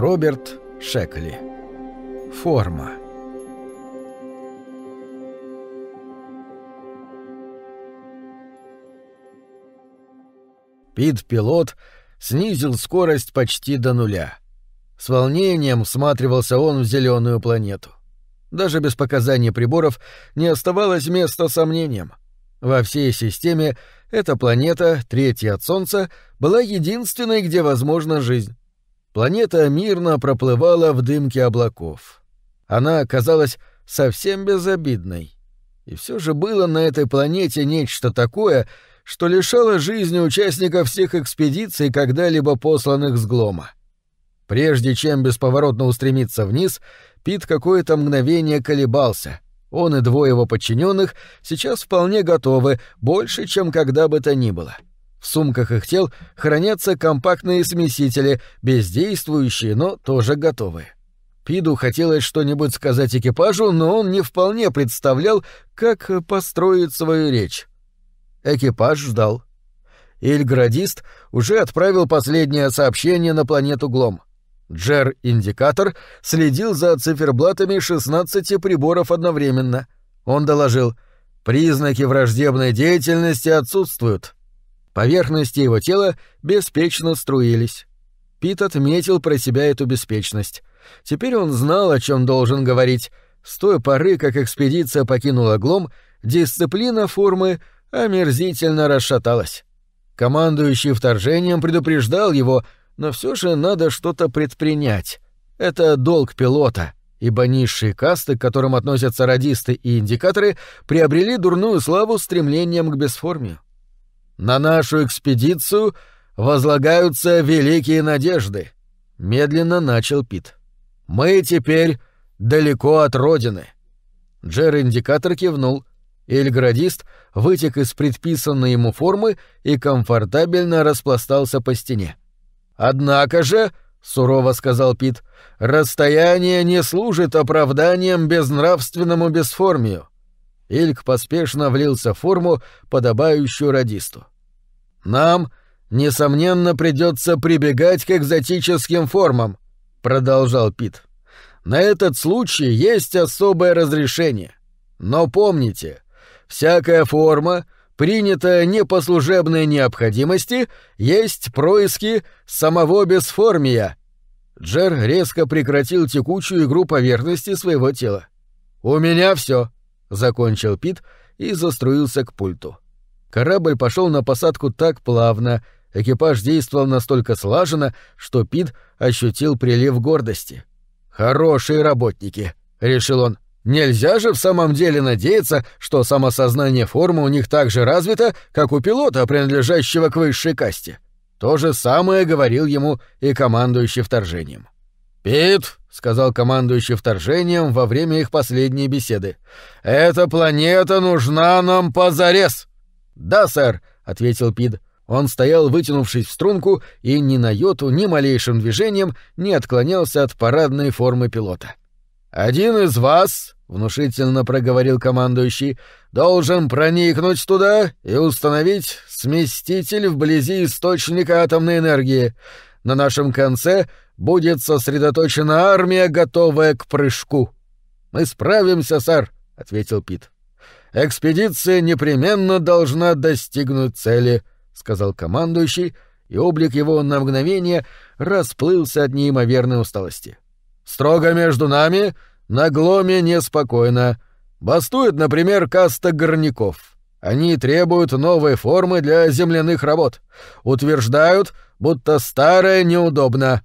Роберт Шекли. Форма. Пит-пилот снизил скорость почти до нуля. С волнением всматривался он в зеленую планету. Даже без показаний приборов не оставалось места сомнениям. Во всей системе эта планета, третья от Солнца, была единственной, где возможна жизнь. Планета мирно проплывала в дымке облаков. Она казалась совсем безобидной. И все же было на этой планете нечто такое, что лишало жизни участников всех экспедиций, когда-либо посланных с Глома. Прежде чем бесповоротно устремиться вниз, Пит какое-то мгновение колебался — он и двое его подчиненных сейчас вполне готовы, больше, чем когда бы то ни было. В сумках их тел хранятся компактные смесители, бездействующие, но тоже готовые. Пиду хотелось что-нибудь сказать экипажу, но он не вполне представлял, как построить свою речь. Экипаж ждал. Ильградист уже отправил последнее сообщение на планету Глом — Джер-индикатор следил за циферблатами 16 приборов одновременно. Он доложил «Признаки враждебной деятельности отсутствуют». Поверхности его тела беспечно струились. Пит отметил про себя эту беспечность. Теперь он знал, о чем должен говорить. С той поры, как экспедиция покинула Глом, дисциплина формы омерзительно расшаталась. Командующий вторжением предупреждал его — но все же надо что-то предпринять. Это долг пилота, ибо низшие касты, к которым относятся радисты и индикаторы, приобрели дурную славу стремлением к бесформию. На нашу экспедицию возлагаются великие надежды, медленно начал Пит. Мы теперь далеко от родины. Джер-индикатор кивнул. Эльградист вытек из предписанной ему формы и комфортабельно распластался по стене. «Однако же», — сурово сказал Пит, — «расстояние не служит оправданием безнравственному бесформию». Ильк поспешно влился в форму, подобающую радисту. «Нам, несомненно, придется прибегать к экзотическим формам», — продолжал Пит. «На этот случай есть особое разрешение. Но помните, всякая форма — принято не по служебной необходимости, есть происки самого бесформия. Джер резко прекратил текучую игру поверхности своего тела. «У меня все, закончил Пит и заструился к пульту. Корабль пошел на посадку так плавно, экипаж действовал настолько слаженно, что Пит ощутил прилив гордости. «Хорошие работники», — решил он. Нельзя же в самом деле надеяться, что самосознание формы у них так же развито, как у пилота, принадлежащего к высшей касте. То же самое говорил ему и командующий вторжением. «Пит», — сказал командующий вторжением во время их последней беседы, — «эта планета нужна нам позарез». «Да, сэр», — ответил Пит. Он стоял, вытянувшись в струнку, и ни на йоту, ни малейшим движением не отклонялся от парадной формы пилота. «Один из вас, — внушительно проговорил командующий, — должен проникнуть туда и установить сместитель вблизи источника атомной энергии. На нашем конце будет сосредоточена армия, готовая к прыжку». «Мы справимся, сэр», — ответил Пит. «Экспедиция непременно должна достигнуть цели», — сказал командующий, и облик его на мгновение расплылся от неимоверной усталости. Строго между нами, на Гломе неспокойно. Бастует, например, каста горняков. Они требуют новой формы для земляных работ. Утверждают, будто старая неудобна.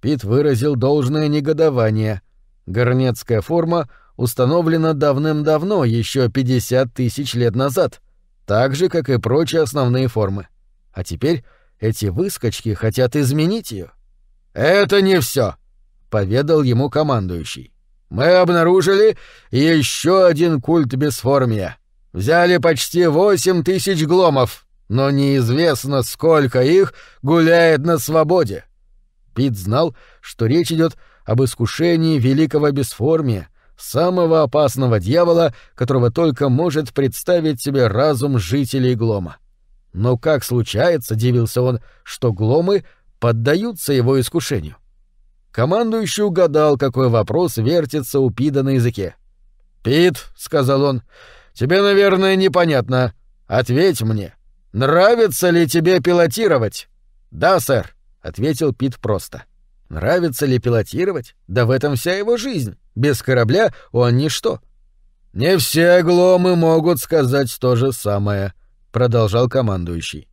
Пит выразил должное негодование. Горнецкая форма установлена давным-давно, еще 50 тысяч лет назад, так же, как и прочие основные формы. А теперь эти выскочки хотят изменить ее. «Это не все, поведал ему командующий. Мы обнаружили еще один культ бесформия. Взяли почти восемь тысяч гломов, но неизвестно, сколько их гуляет на свободе. Пит знал, что речь идет об искушении великого бесформия, самого опасного дьявола, которого только может представить себе разум жителей Глома. Но как случается, дивился он, что Гломы поддаются его искушению? Командующий угадал, какой вопрос вертится у Пида на языке. «Пит», — сказал он, — «тебе, наверное, непонятно. Ответь мне, нравится ли тебе пилотировать?» «Да, сэр», — ответил Пит просто. «Нравится ли пилотировать? Да в этом вся его жизнь. Без корабля он ничто». «Не все гломы могут сказать то же самое», — продолжал командующий.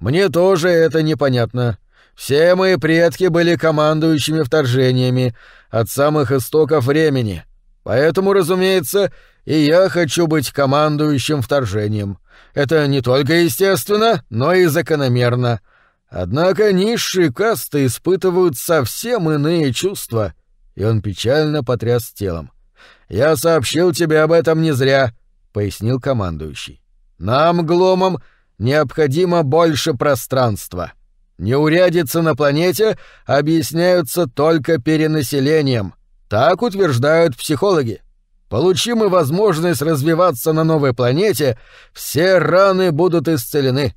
«Мне тоже это непонятно. Все мои предки были командующими вторжениями от самых истоков времени. Поэтому, разумеется, и я хочу быть командующим вторжением. Это не только естественно, но и закономерно. Однако низшие касты испытывают совсем иные чувства. И он печально потряс телом. Я сообщил тебе об этом не зря, пояснил командующий. Нам, гломам, необходимо больше пространства. Неурядицы на планете объясняются только перенаселением. Так утверждают психологи. Получим мы возможность развиваться на новой планете, все раны будут исцелены.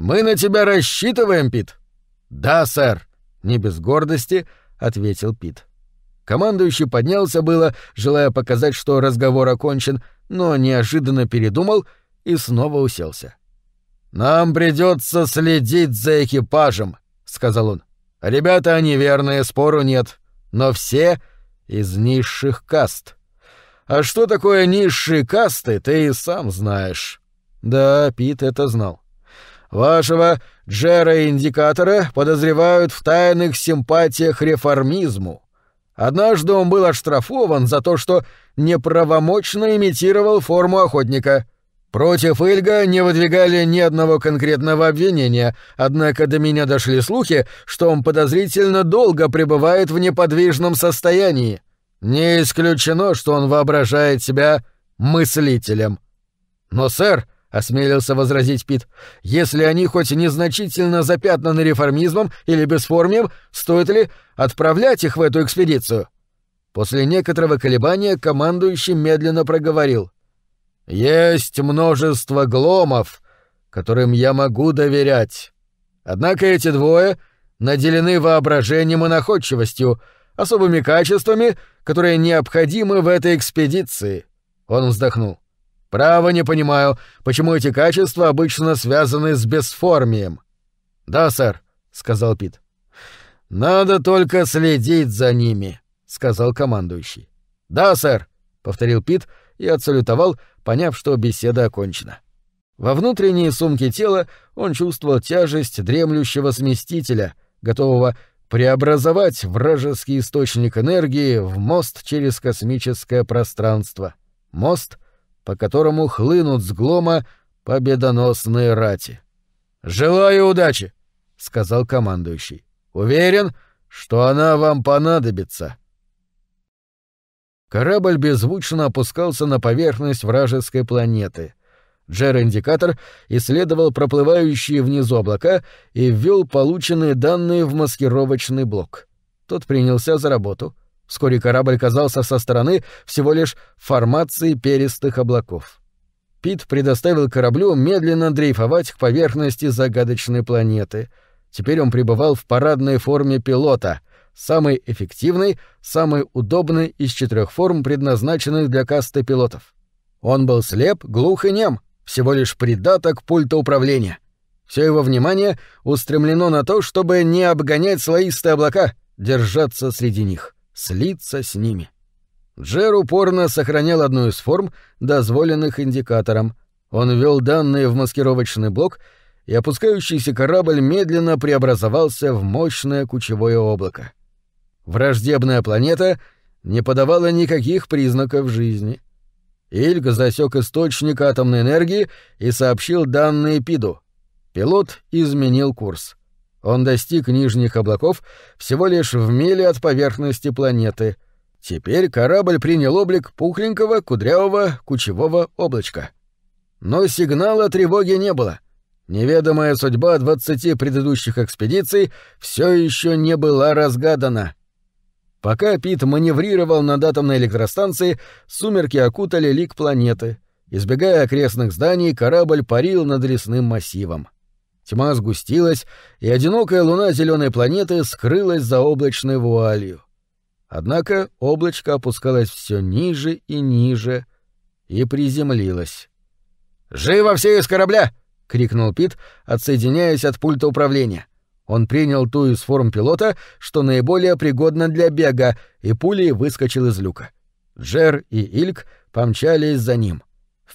Мы на тебя рассчитываем, Пит. Да, сэр, не без гордости ответил Пит. Командующий поднялся было, желая показать, что разговор окончен, но неожиданно передумал и снова уселся. «Нам придется следить за экипажем», — сказал он. «Ребята они верные, спору нет, но все из низших каст. А что такое низшие касты, ты и сам знаешь». Да, Пит это знал. «Вашего Джера-индикатора подозревают в тайных симпатиях реформизму. Однажды он был оштрафован за то, что неправомочно имитировал форму охотника». Против Эльга не выдвигали ни одного конкретного обвинения, однако до меня дошли слухи, что он подозрительно долго пребывает в неподвижном состоянии. Не исключено, что он воображает себя мыслителем. Но, сэр, — осмелился возразить Пит, — если они хоть незначительно запятнаны реформизмом или бесформием, стоит ли отправлять их в эту экспедицию? После некоторого колебания командующий медленно проговорил — есть множество гломов, которым я могу доверять. Однако эти двое наделены воображением и находчивостью, особыми качествами, которые необходимы в этой экспедиции. Он вздохнул. Право не понимаю, почему эти качества обычно связаны с бесформием. Да, сэр, сказал Пит. Надо только следить за ними, сказал командующий. Да, сэр, повторил Пит и отсалютовал, поняв, что беседа окончена. Во внутренней сумке тела он чувствовал тяжесть дремлющего сместителя, готового преобразовать вражеский источник энергии в мост через космическое пространство. Мост, по которому хлынут с глома победоносные рати. «Желаю удачи!» — сказал командующий. «Уверен, что она вам понадобится». Корабль беззвучно опускался на поверхность вражеской планеты. Джер-индикатор исследовал проплывающие внизу облака и ввел полученные данные в маскировочный блок. Тот принялся за работу. Вскоре корабль казался со стороны всего лишь формацией перистых облаков. Пит предоставил кораблю медленно дрейфовать к поверхности загадочной планеты. Теперь он пребывал в парадной форме пилота — самый эффективный, самый удобный из четырех форм, предназначенных для касты пилотов. Он был слеп, глух и нем, всего лишь придаток пульта управления. Все его внимание устремлено на то, чтобы не обгонять слоистые облака, держаться среди них, слиться с ними. Джер упорно сохранял одну из форм, дозволенных индикатором. Он ввел данные в маскировочный блок, и опускающийся корабль медленно преобразовался в мощное кучевое облако. Враждебная планета не подавала никаких признаков жизни. Ильг засек источник атомной энергии и сообщил данные Пиду. Пилот изменил курс. Он достиг нижних облаков всего лишь в миле от поверхности планеты. Теперь корабль принял облик пухленького, кудрявого, кучевого облачка. Но сигнала тревоги не было. Неведомая судьба двадцати предыдущих экспедиций все еще не была разгадана — Пока Пит маневрировал над атомной электростанцией, сумерки окутали лик планеты. Избегая окрестных зданий, корабль парил над лесным массивом. Тьма сгустилась, и одинокая луна зеленой планеты скрылась за облачной вуалью. Однако облачко опускалось все ниже и ниже и приземлилось. «Живо все из корабля!» — крикнул Пит, отсоединяясь от пульта управления. Он принял ту из форм пилота, что наиболее пригодна для бега, и пулей выскочил из люка. Джер и Ильк помчались за ним.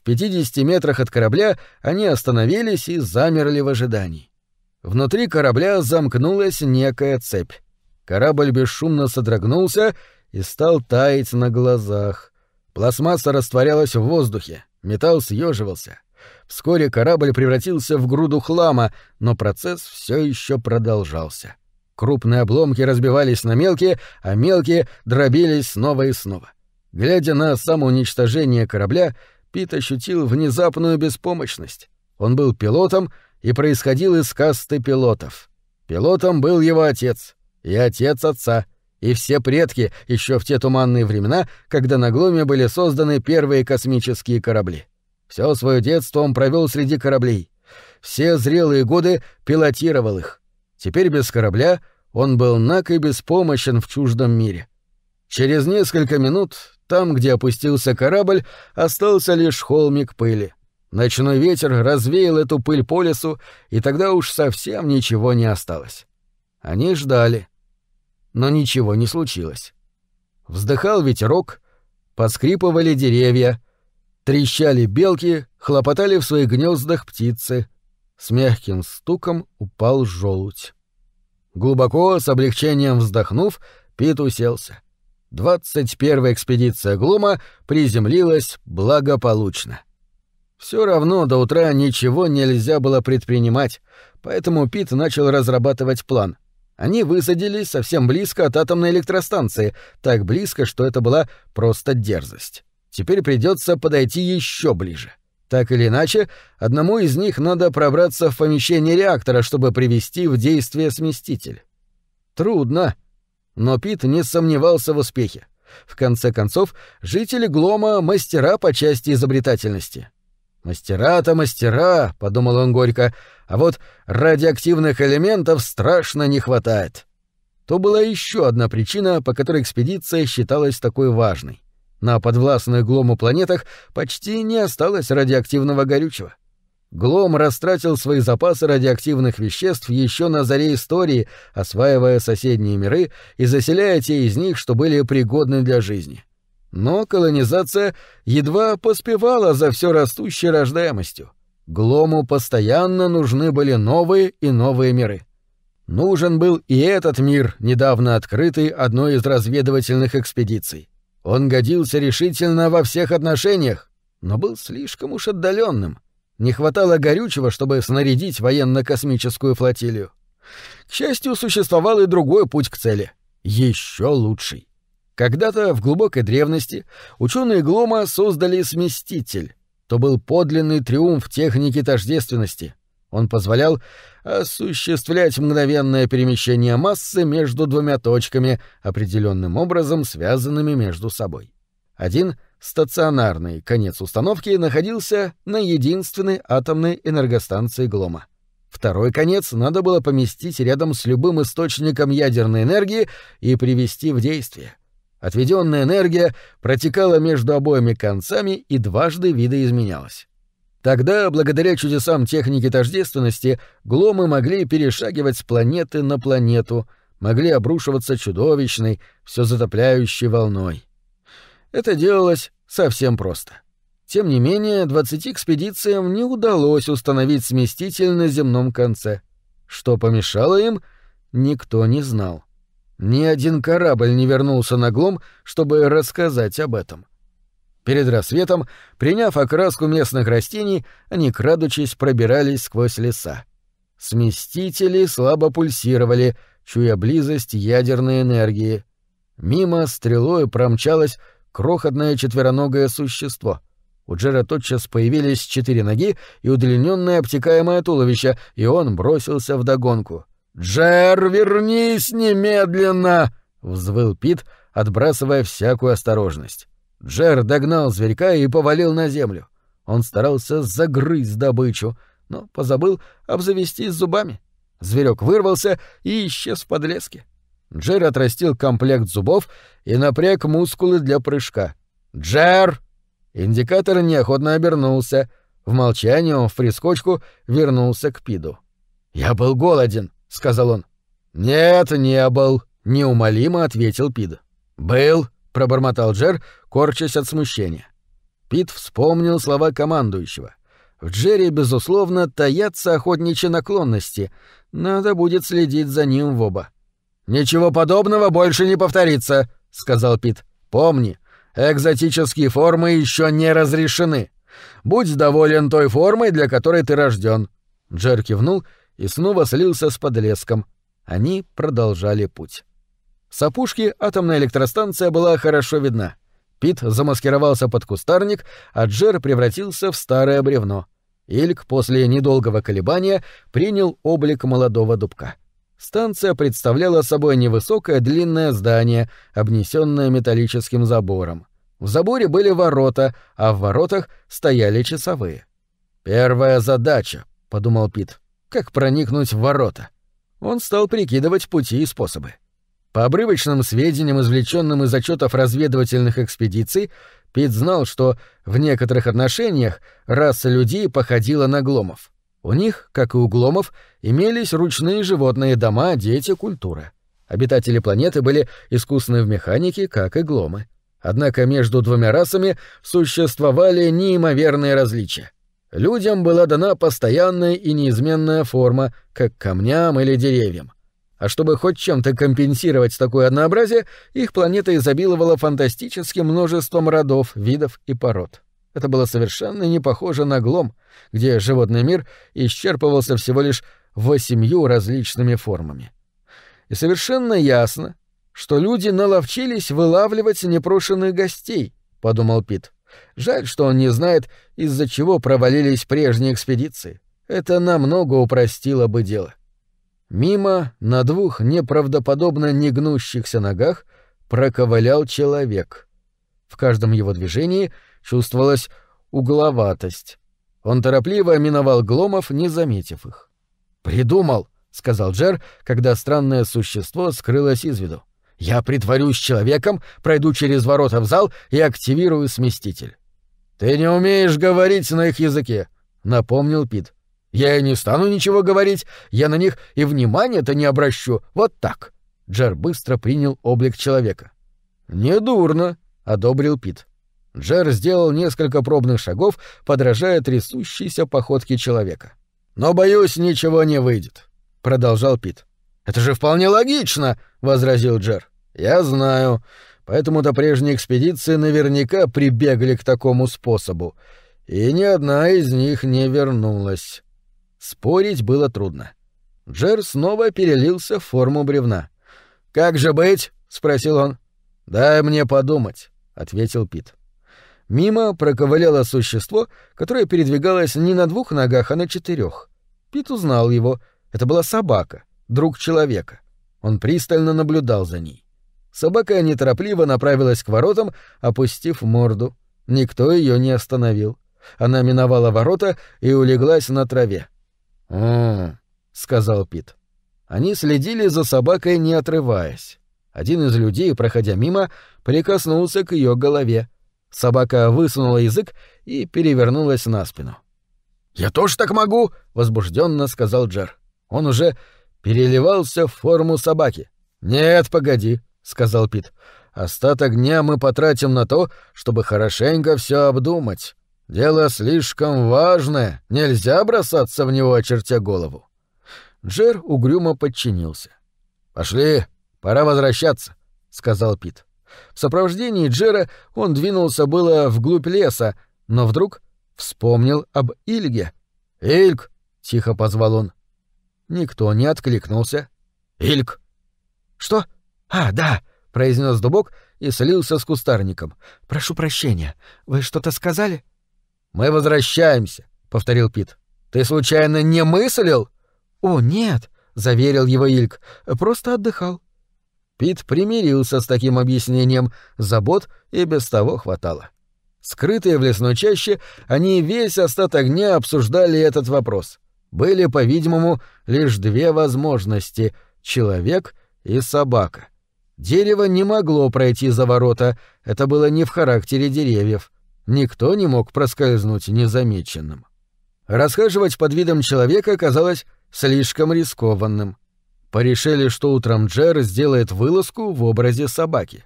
В 50 метрах от корабля они остановились и замерли в ожидании. Внутри корабля замкнулась некая цепь. Корабль бесшумно содрогнулся и стал таять на глазах. Пластмасса растворялась в воздухе, металл съеживался. Вскоре корабль превратился в груду хлама, но процесс все еще продолжался. Крупные обломки разбивались на мелкие, а мелкие дробились снова и снова. Глядя на самоуничтожение корабля, Пит ощутил внезапную беспомощность. Он был пилотом и происходил из касты пилотов. Пилотом был его отец и отец отца, и все предки еще в те туманные времена, когда на Гломе были созданы первые космические корабли. Все свое детство он провел среди кораблей. Все зрелые годы пилотировал их. Теперь без корабля он был наг и беспомощен в чуждом мире. Через несколько минут, там, где опустился корабль, остался лишь холмик пыли. Ночной ветер развеял эту пыль по лесу, и тогда уж совсем ничего не осталось. Они ждали. Но ничего не случилось. Вздыхал ветерок, поскрипывали деревья, Трещали белки, хлопотали в своих гнездах птицы. С мягким стуком упал желудь. Глубоко, с облегчением вздохнув, Пит уселся. Двадцать первая экспедиция Глума приземлилась благополучно. Все равно до утра ничего нельзя было предпринимать, поэтому Пит начал разрабатывать план. Они высадились совсем близко от атомной электростанции, так близко, что это была просто дерзость. Теперь придется подойти еще ближе. Так или иначе, одному из них надо пробраться в помещение реактора, чтобы привести в действие сместитель. Трудно. Но Пит не сомневался в успехе. В конце концов, жители Глома — мастера по части изобретательности. «Мастера-то мастера», — подумал он горько, — «а вот радиоактивных элементов страшно не хватает». То была еще одна причина, по которой экспедиция считалась такой важной. На подвластных Глому планетах почти не осталось радиоактивного горючего. Глом растратил свои запасы радиоактивных веществ еще на заре истории, осваивая соседние миры и заселяя те из них, что были пригодны для жизни. Но колонизация едва поспевала за все растущей рождаемостью. Глому постоянно нужны были новые и новые миры. Нужен был и этот мир, недавно открытый одной из разведывательных экспедиций. Он годился решительно во всех отношениях, но был слишком уж отдаленным. Не хватало горючего, чтобы снарядить военно-космическую флотилию. К счастью, существовал и другой путь к цели. Еще лучший. Когда-то в глубокой древности ученые Глома создали сместитель. То был подлинный триумф техники тождественности — он позволял осуществлять мгновенное перемещение массы между двумя точками, определенным образом связанными между собой. Один стационарный конец установки находился на единственной атомной энергостанции Глома. Второй конец надо было поместить рядом с любым источником ядерной энергии и привести в действие. Отведенная энергия протекала между обоими концами и дважды видоизменялась. Тогда, благодаря чудесам техники тождественности, гломы могли перешагивать с планеты на планету, могли обрушиваться чудовищной, все затопляющей волной. Это делалось совсем просто. Тем не менее, двадцати экспедициям не удалось установить сместитель на земном конце. Что помешало им, никто не знал. Ни один корабль не вернулся на Глом, чтобы рассказать об этом. — Перед рассветом, приняв окраску местных растений, они, крадучись, пробирались сквозь леса. Сместители слабо пульсировали, чуя близость ядерной энергии. Мимо стрелой промчалось крохотное четвероногое существо. У Джера тотчас появились четыре ноги и удлиненное обтекаемое туловище, и он бросился вдогонку. «Джер, вернись немедленно!» — взвыл Пит, отбрасывая всякую осторожность. Джер догнал зверька и повалил на землю. Он старался загрызть добычу, но позабыл обзавестись зубами. Зверек вырвался и исчез в подлеске. Джер отрастил комплект зубов и напряг мускулы для прыжка. «Джер!» Индикатор неохотно обернулся. В молчании он в прискочку вернулся к Пиду. «Я был голоден», — сказал он. «Нет, не был», — неумолимо ответил Пид. «Был», — пробормотал Джер, корчась от смущения. Пит вспомнил слова командующего. В Джерри, безусловно, таятся охотничьи наклонности. Надо будет следить за ним в оба. «Ничего подобного больше не повторится», — сказал Пит. «Помни, экзотические формы еще не разрешены. Будь доволен той формой, для которой ты рожден. Джер кивнул и снова слился с подлеском. Они продолжали путь. С опушки атомная электростанция была хорошо видна. Пит замаскировался под кустарник, а Джер превратился в старое бревно. Ильк после недолгого колебания принял облик молодого дубка. Станция представляла собой невысокое длинное здание, обнесенное металлическим забором. В заборе были ворота, а в воротах стояли часовые. «Первая задача», — подумал Пит, — «как проникнуть в ворота?» Он стал прикидывать пути и способы. По обрывочным сведениям, извлеченным из отчетов разведывательных экспедиций, Пит знал, что в некоторых отношениях раса людей походила на гломов. У них, как и у гломов, имелись ручные животные дома, дети, культура. Обитатели планеты были искусны в механике, как и гломы. Однако между двумя расами существовали неимоверные различия. Людям была дана постоянная и неизменная форма, как камням или деревьям. А чтобы хоть чем-то компенсировать такое однообразие, их планета изобиловала фантастическим множеством родов, видов и пород. Это было совершенно не похоже на Глом, где животный мир исчерпывался всего лишь восемью различными формами. И совершенно ясно, что люди наловчились вылавливать непрошенных гостей, подумал Пит. Жаль, что он не знает, из-за чего провалились прежние экспедиции. Это намного упростило бы дело. Мимо, на двух неправдоподобно негнущихся ногах, проковылял человек. В каждом его движении чувствовалась угловатость. Он торопливо миновал гломов, не заметив их. «Придумал», — сказал Джер, когда странное существо скрылось из виду. Я притворюсь человеком, пройду через ворота в зал и активирую сместитель. Ты не умеешь говорить на их языке, напомнил Пит. Я и не стану ничего говорить, я на них и внимания-то не обращу. Вот так. Джер быстро принял облик человека. Недурно, одобрил Пит. Джер сделал несколько пробных шагов, подражая трясущейся походке человека. Но боюсь, ничего не выйдет, продолжал Пит. «Это же вполне логично», — возразил Джер. «Я знаю. Поэтому-то прежние экспедиции наверняка прибегли к такому способу. И ни одна из них не вернулась». Спорить было трудно. Джер снова перелился в форму бревна. «Как же быть?» — спросил он. «Дай мне подумать», — ответил Пит. Мимо проковыляло существо, которое передвигалось не на двух ногах, а на четырех. Пит узнал его. Это была собака — друг человека. Он пристально наблюдал за ней. Собака неторопливо направилась к воротам, опустив морду. Никто ее не остановил. Она миновала ворота и улеглась на траве. «О», — сказал Пит. Они следили за собакой, не отрываясь. Один из людей, проходя мимо, прикоснулся к ее голове. Собака высунула язык и перевернулась на спину. «Я тоже так могу!» — возбужденно сказал Джер. Он уже переливался в форму собаки. «Нет, погоди», — сказал Пит. «Остаток дня мы потратим на то, чтобы хорошенько все обдумать. Дело слишком важное, нельзя бросаться в него, очертя голову». Джер угрюмо подчинился. «Пошли, пора возвращаться», — сказал Пит. В сопровождении Джера он двинулся было вглубь леса, но вдруг вспомнил об Ильге. «Ильг!» — тихо позвал он. Никто не откликнулся. «Ильк!» «Что? А, да!» — произнес дубок и слился с кустарником. «Прошу прощения. Вы что-то сказали?» «Мы возвращаемся», — повторил Пит. «Ты случайно не мыслил?» «О, нет», — заверил его Ильк. «Просто отдыхал». Пит примирился с таким объяснением, забот и без того хватало. Скрытые в лесной чаще, они весь остаток дня обсуждали этот вопрос — Были, по-видимому, лишь две возможности — человек и собака. Дерево не могло пройти за ворота, это было не в характере деревьев. Никто не мог проскользнуть незамеченным. Расхаживать под видом человека казалось слишком рискованным. Порешили, что утром Джер сделает вылазку в образе собаки.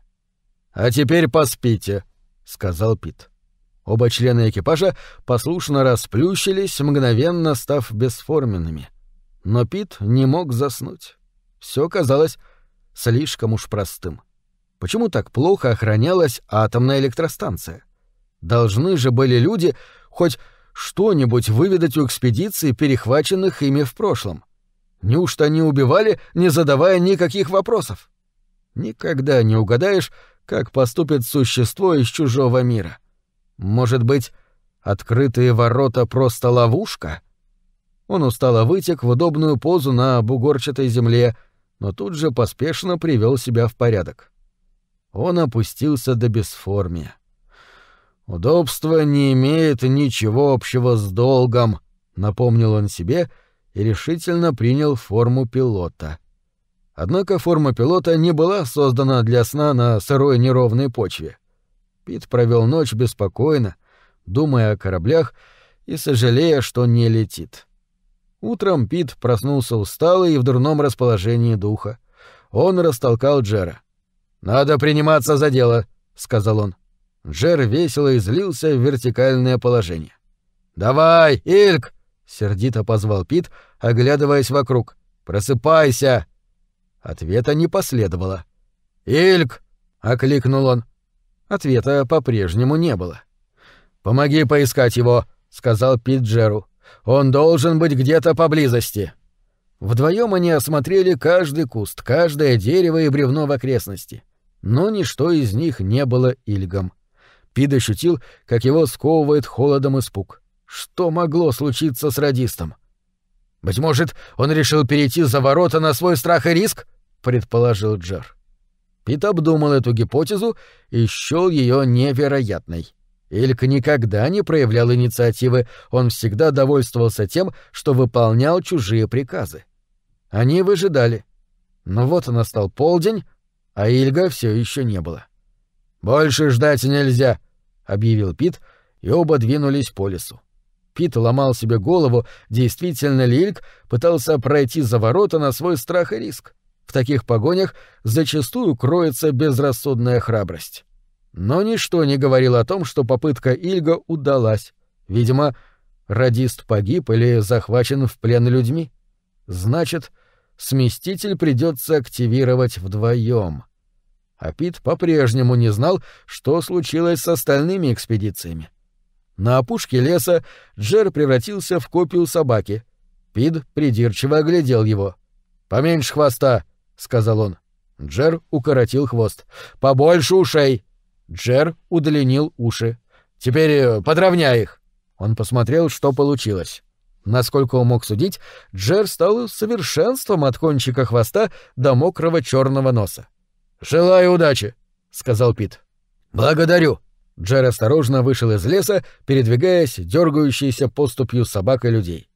«А теперь поспите», — сказал Пит. Оба члена экипажа послушно расплющились, мгновенно став бесформенными. Но Пит не мог заснуть. Все казалось слишком уж простым. Почему так плохо охранялась атомная электростанция? Должны же были люди хоть что-нибудь выведать у экспедиции, перехваченных ими в прошлом. Неужто они убивали, не задавая никаких вопросов? Никогда не угадаешь, как поступит существо из чужого мира. Может быть, открытые ворота просто ловушка? Он устало вытек в удобную позу на бугорчатой земле, но тут же поспешно привел себя в порядок. Он опустился до бесформия. «Удобство не имеет ничего общего с долгом», — напомнил он себе и решительно принял форму пилота. Однако форма пилота не была создана для сна на сырой неровной почве. Пит провел ночь беспокойно, думая о кораблях и сожалея, что не летит. Утром Пит проснулся усталый и в дурном расположении духа. Он растолкал Джера. «Надо приниматься за дело», — сказал он. Джер весело излился в вертикальное положение. «Давай, Ильк!» — сердито позвал Пит, оглядываясь вокруг. «Просыпайся!» Ответа не последовало. «Ильк!» — окликнул он. Ответа по-прежнему не было. «Помоги поискать его», — сказал Пит Джеру. «Он должен быть где-то поблизости». Вдвоем они осмотрели каждый куст, каждое дерево и бревно в окрестности. Но ничто из них не было Ильгом. Пид ощутил, как его сковывает холодом испуг. Что могло случиться с радистом? «Быть может, он решил перейти за ворота на свой страх и риск?» — предположил Джер. Пит обдумал эту гипотезу и счёл ее невероятной. Ильк никогда не проявлял инициативы, он всегда довольствовался тем, что выполнял чужие приказы. Они выжидали. Но вот настал полдень, а Ильга все еще не было. «Больше ждать нельзя», — объявил Пит, и оба двинулись по лесу. Пит ломал себе голову, действительно ли Ильк пытался пройти за ворота на свой страх и риск. В таких погонях зачастую кроется безрассудная храбрость. Но ничто не говорило о том, что попытка Ильга удалась. Видимо, радист погиб или захвачен в плен людьми. Значит, сместитель придется активировать вдвоем а Пит по-прежнему не знал, что случилось с остальными экспедициями. На опушке леса Джер превратился в копию собаки. Пит придирчиво оглядел его. «Поменьше хвоста», — сказал он. Джер укоротил хвост. «Побольше ушей». Джер удлинил уши. «Теперь э, подровняй их». Он посмотрел, что получилось. Насколько он мог судить, Джер стал совершенством от кончика хвоста до мокрого черного носа. «Желаю удачи», — сказал Пит. «Благодарю». Джер осторожно вышел из леса, передвигаясь дергающейся поступью собак и людей.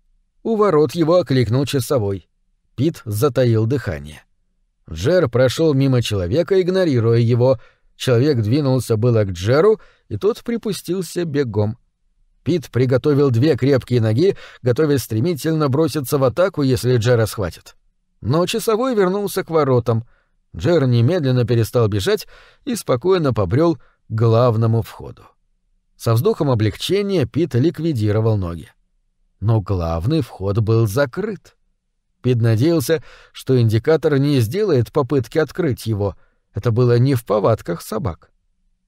У ворот его окликнул часовой. Пит затаил дыхание. Джер прошел мимо человека, игнорируя его. Человек двинулся было к Джеру, и тот припустился бегом. Пит приготовил две крепкие ноги, готовясь стремительно броситься в атаку, если Джера схватит. Но часовой вернулся к воротам — Джер немедленно перестал бежать и спокойно побрел главному входу. Со вздохом облегчения Пит ликвидировал ноги. Но главный вход был закрыт. Пит надеялся, что индикатор не сделает попытки открыть его. Это было не в повадках собак.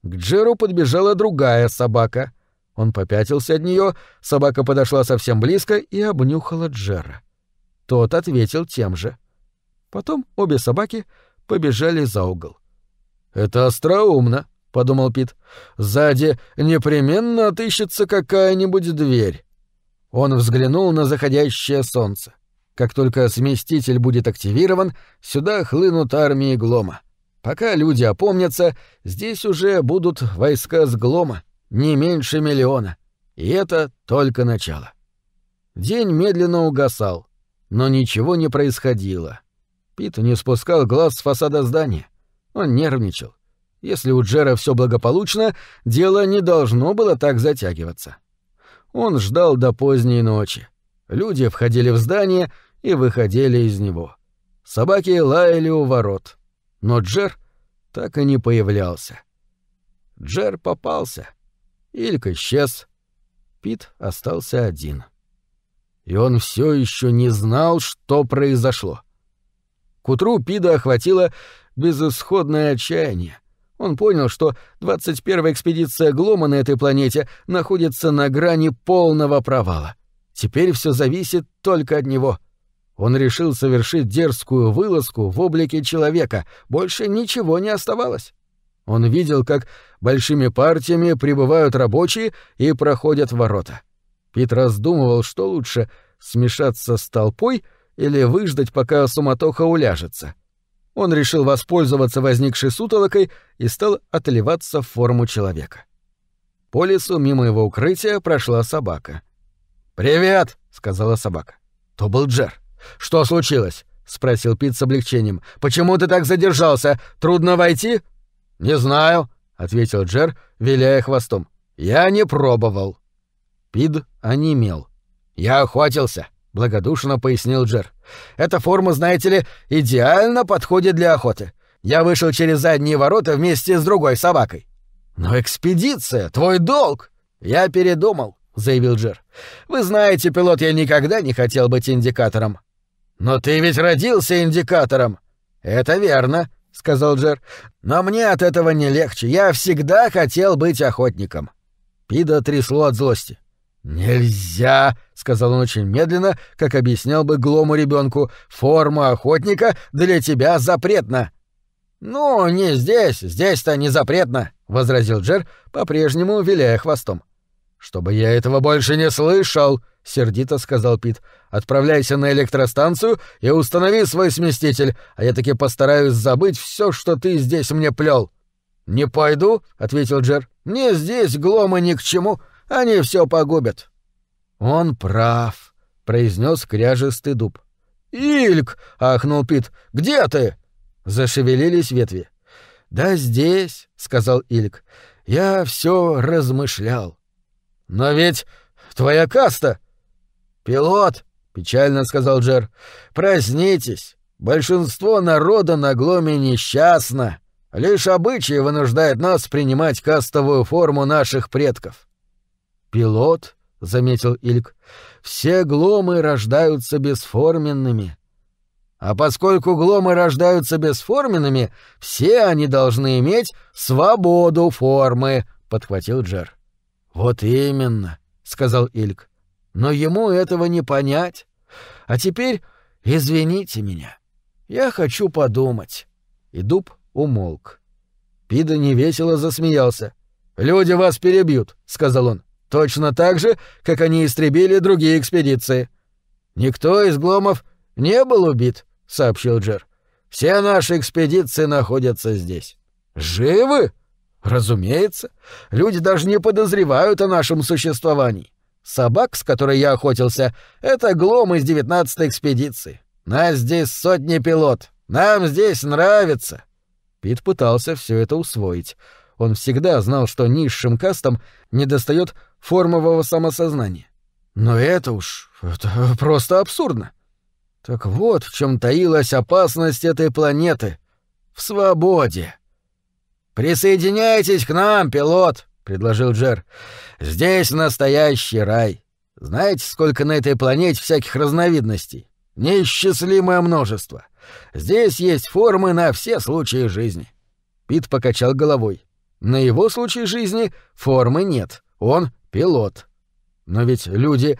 К Джеру подбежала другая собака. Он попятился от нее, собака подошла совсем близко и обнюхала Джера. Тот ответил тем же. Потом обе собаки побежали за угол. «Это остроумно», — подумал Пит. «Сзади непременно отыщется какая-нибудь дверь». Он взглянул на заходящее солнце. Как только сместитель будет активирован, сюда хлынут армии Глома. Пока люди опомнятся, здесь уже будут войска с Глома, не меньше миллиона. И это только начало. День медленно угасал, но ничего не происходило. Пит не спускал глаз с фасада здания. Он нервничал. Если у Джера все благополучно, дело не должно было так затягиваться. Он ждал до поздней ночи. Люди входили в здание и выходили из него. Собаки лаяли у ворот. Но Джер так и не появлялся. Джер попался. Ильк исчез. Пит остался один. И он все еще не знал, что произошло. К утру Пида охватило безысходное отчаяние. Он понял, что 21-я экспедиция Глома на этой планете находится на грани полного провала. Теперь все зависит только от него. Он решил совершить дерзкую вылазку в облике человека. Больше ничего не оставалось. Он видел, как большими партиями прибывают рабочие и проходят ворота. Пит раздумывал, что лучше — смешаться с толпой или выждать, пока суматоха уляжется. Он решил воспользоваться возникшей сутолокой и стал отливаться в форму человека. По лесу мимо его укрытия прошла собака. «Привет!» — сказала собака. То был Джер. «Что случилось?» — спросил Пит с облегчением. «Почему ты так задержался? Трудно войти?» «Не знаю», — ответил Джер, виляя хвостом. «Я не пробовал». Пид онемел. «Я охотился», — благодушно пояснил Джер. «Эта форма, знаете ли, идеально подходит для охоты. Я вышел через задние ворота вместе с другой собакой». «Но экспедиция — твой долг!» «Я передумал», — заявил Джер. «Вы знаете, пилот, я никогда не хотел быть индикатором». «Но ты ведь родился индикатором!» «Это верно», — сказал Джер. «Но мне от этого не легче. Я всегда хотел быть охотником». Пида трясло от злости. «Нельзя», — сказал он очень медленно, как объяснял бы глому ребенку, — «форма охотника для тебя запретна». «Ну, не здесь, здесь-то не запретно», — возразил Джер, по-прежнему виляя хвостом. «Чтобы я этого больше не слышал», — сердито сказал Пит. «Отправляйся на электростанцию и установи свой сместитель, а я таки постараюсь забыть все, что ты здесь мне плел». «Не пойду», — ответил Джер. «Мне здесь глома ни к чему, они все погубят». «Он прав», — произнес кряжистый дуб. «Ильк!» — ахнул Пит. «Где ты?» Зашевелились ветви. «Да здесь», — сказал Ильк. «Я все размышлял». «Но ведь твоя каста...» «Пилот», — печально сказал Джер, — «проснитесь. Большинство народа на Гломе несчастно. Лишь обычай вынуждает нас принимать кастовую форму наших предков». «Пилот», — заметил Ильк, — «все гломы рождаются бесформенными». А поскольку гломы рождаются бесформенными, все они должны иметь свободу формы, — подхватил Джер. «Вот именно», — сказал Ильк. «Но ему этого не понять. А теперь извините меня. Я хочу подумать». И дуб умолк. Пида невесело засмеялся. «Люди вас перебьют», — сказал он. «Точно так же, как они истребили другие экспедиции. Никто из гломов не был убит», — сообщил Джер. «Все наши экспедиции находятся здесь». «Живы?» Разумеется, люди даже не подозревают о нашем существовании. Собак, с которой я охотился, это глом из девятнадцатой экспедиции. Нас здесь сотни пилот. Нам здесь нравится. Пит пытался все это усвоить. Он всегда знал, что низшим кастам недостает формового самосознания. Но это уж это просто абсурдно. Так вот в чем таилась опасность этой планеты. В свободе. «Присоединяйтесь к нам, пилот», — предложил Джер. «Здесь настоящий рай. Знаете, сколько на этой планете всяких разновидностей? Неисчислимое множество. Здесь есть формы на все случаи жизни». Пит покачал головой. На его случай жизни формы нет. Он — пилот. Но ведь люди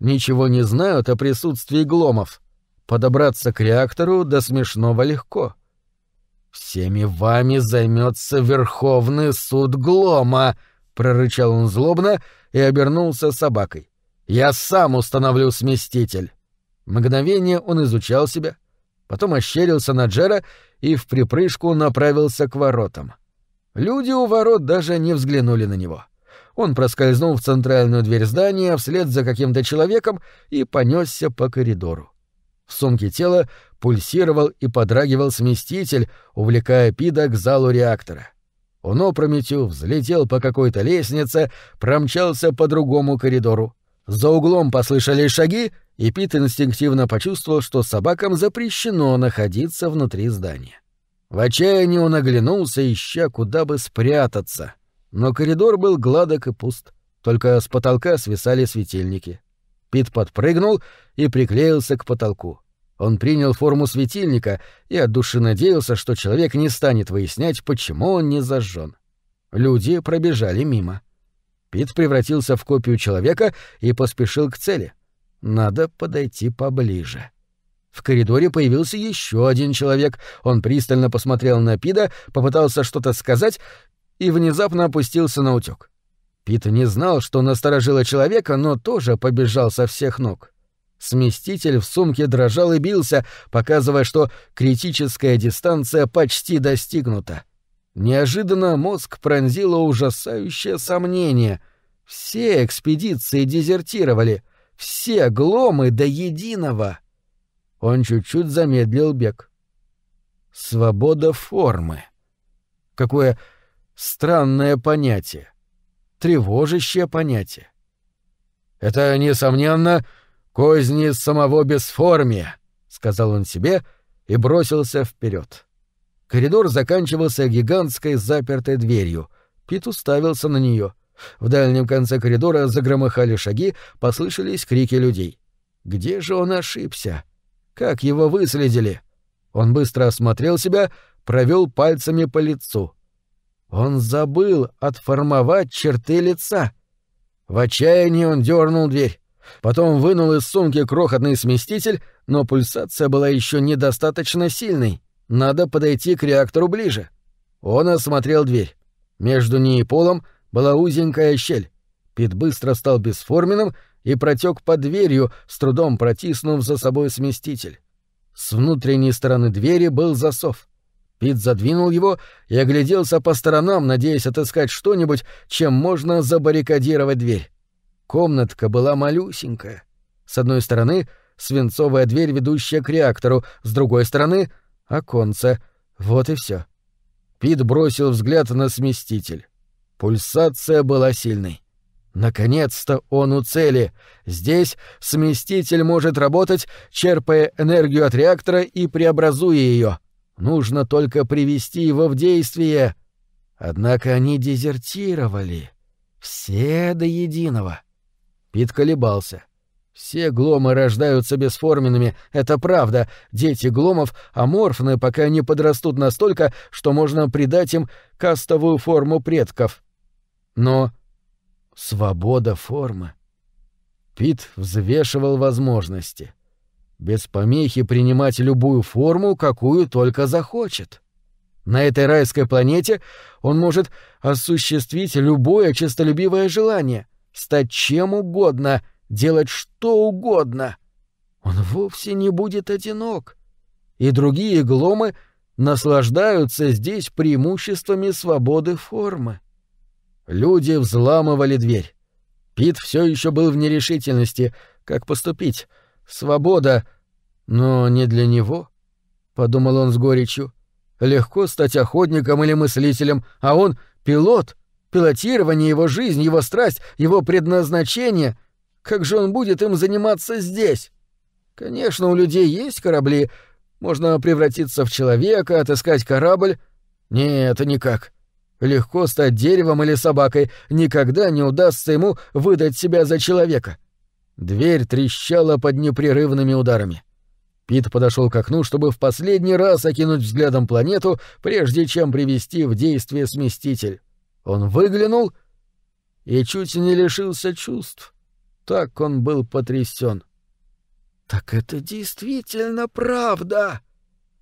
ничего не знают о присутствии гломов. Подобраться к реактору до смешного легко. «Всеми вами займется Верховный суд Глома», — прорычал он злобно и обернулся собакой. «Я сам установлю сместитель». Мгновение он изучал себя, потом ощерился на Джера и в припрыжку направился к воротам. Люди у ворот даже не взглянули на него. он проскользнул в центральную дверь здания вслед за каким-то человеком и понесся по коридору. В сумке тела пульсировал и подрагивал сместитель, увлекая Пида к залу реактора. Он опрометью взлетел по какой-то лестнице, промчался по другому коридору. За углом послышались шаги, и Пит инстинктивно почувствовал, что собакам запрещено находиться внутри здания. В отчаянии он оглянулся, ища, куда бы спрятаться. Но коридор был гладок и пуст. Только с потолка свисали светильники. Пит подпрыгнул и приклеился к потолку. Он принял форму светильника и от души надеялся, что человек не станет выяснять, почему он не зажжен. Люди пробежали мимо. Пит превратился в копию человека и поспешил к цели. Надо подойти поближе. В коридоре появился еще один человек. Он пристально посмотрел на Пита, попытался что-то сказать и внезапно опустился на утёк. Пит не знал, что насторожило человека, но тоже побежал со всех ног. Сместитель в сумке дрожал и бился, показывая, что критическая дистанция почти достигнута. Неожиданно мозг пронзило ужасающее сомнение. Все экспедиции дезертировали, все гломы до единого — он чуть-чуть замедлил бег. Свобода формы. Какое странное понятие. Тревожащее понятие. Это, несомненно, козни самого бесформия, сказал он себе и бросился вперед. Коридор заканчивался гигантской запертой дверью. Пит уставился на нее. В дальнем конце коридора загромыхали шаги, послышались крики людей. Где же он ошибся? Как его выследили? Он быстро осмотрел себя, провел пальцами по лицу. Он забыл отформовать черты лица. В отчаянии он дернул дверь. Потом вынул из сумки крохотный сместитель, но пульсация была еще недостаточно сильной. Надо подойти к реактору ближе. Он осмотрел дверь. Между ней и полом была узенькая щель. Пит быстро стал бесформенным и протек под дверью, с трудом протиснув за собой сместитель. С внутренней стороны двери был засов. Пит задвинул его и огляделся по сторонам, надеясь отыскать что-нибудь, чем можно забаррикадировать дверь. Комнатка была малюсенькая. С одной стороны — свинцовая дверь, ведущая к реактору, с другой стороны — оконце. Вот и все. Пит бросил взгляд на сместитель. Пульсация была сильной. Наконец-то он у цели. Здесь сместитель может работать, черпая энергию от реактора и преобразуя ее. Нужно только привести его в действие. Однако они дезертировали. Все до единого. Пит колебался. Все гломы рождаются бесформенными, это правда. Дети гломов аморфны, пока не подрастут настолько, что можно придать им кастовую форму предков. Но Свобода формы. Пит взвешивал возможности. Без помехи принимать любую форму, какую только захочет. На этой райской планете он может осуществить любое честолюбивое желание, стать чем угодно, делать что угодно. Он вовсе не будет одинок. И другие гломы наслаждаются здесь преимуществами свободы формы. Люди взламывали дверь. Пит все еще был в нерешительности, как поступить. Свобода, но не для него, — подумал он с горечью. Легко стать охотником или мыслителем, а он — пилот. Пилотирование, его жизнь, его страсть, его предназначение. Как же он будет им заниматься здесь? Конечно, у людей есть корабли. Можно превратиться в человека, отыскать корабль. Нет, никак. Легко стать деревом или собакой, никогда не удастся ему выдать себя за человека. Дверь трещала под непрерывными ударами. Пит подошел к окну, чтобы в последний раз окинуть взглядом планету, прежде чем привести в действие сместитель. Он выглянул и чуть не лишился чувств. Так он был потрясен. «Так это действительно правда!»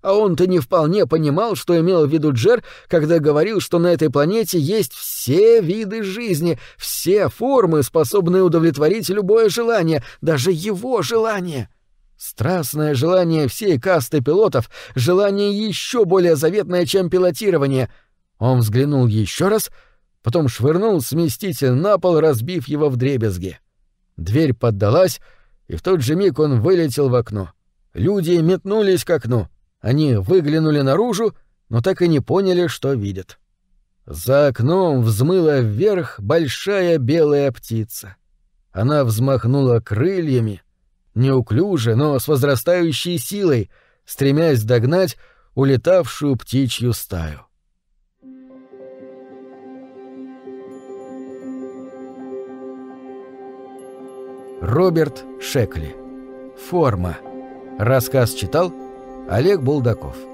А он-то не вполне понимал, что имел в виду Джер, когда говорил, что на этой планете есть все виды жизни, все формы, способные удовлетворить любое желание, даже его желание. Страстное желание всей касты пилотов, желание еще более заветное, чем пилотирование. Он взглянул еще раз, потом швырнул сместитель на пол, разбив его в дребезги. Дверь поддалась, и в тот же миг он вылетел в окно. Люди метнулись к окну. Они выглянули наружу, но так и не поняли, что видят. За окном взмыла вверх большая белая птица. Она взмахнула крыльями, неуклюже, но с возрастающей силой, стремясь догнать улетавшую птичью стаю. Роберт Шекли. Форма. Рассказ читал Олег Булдаков.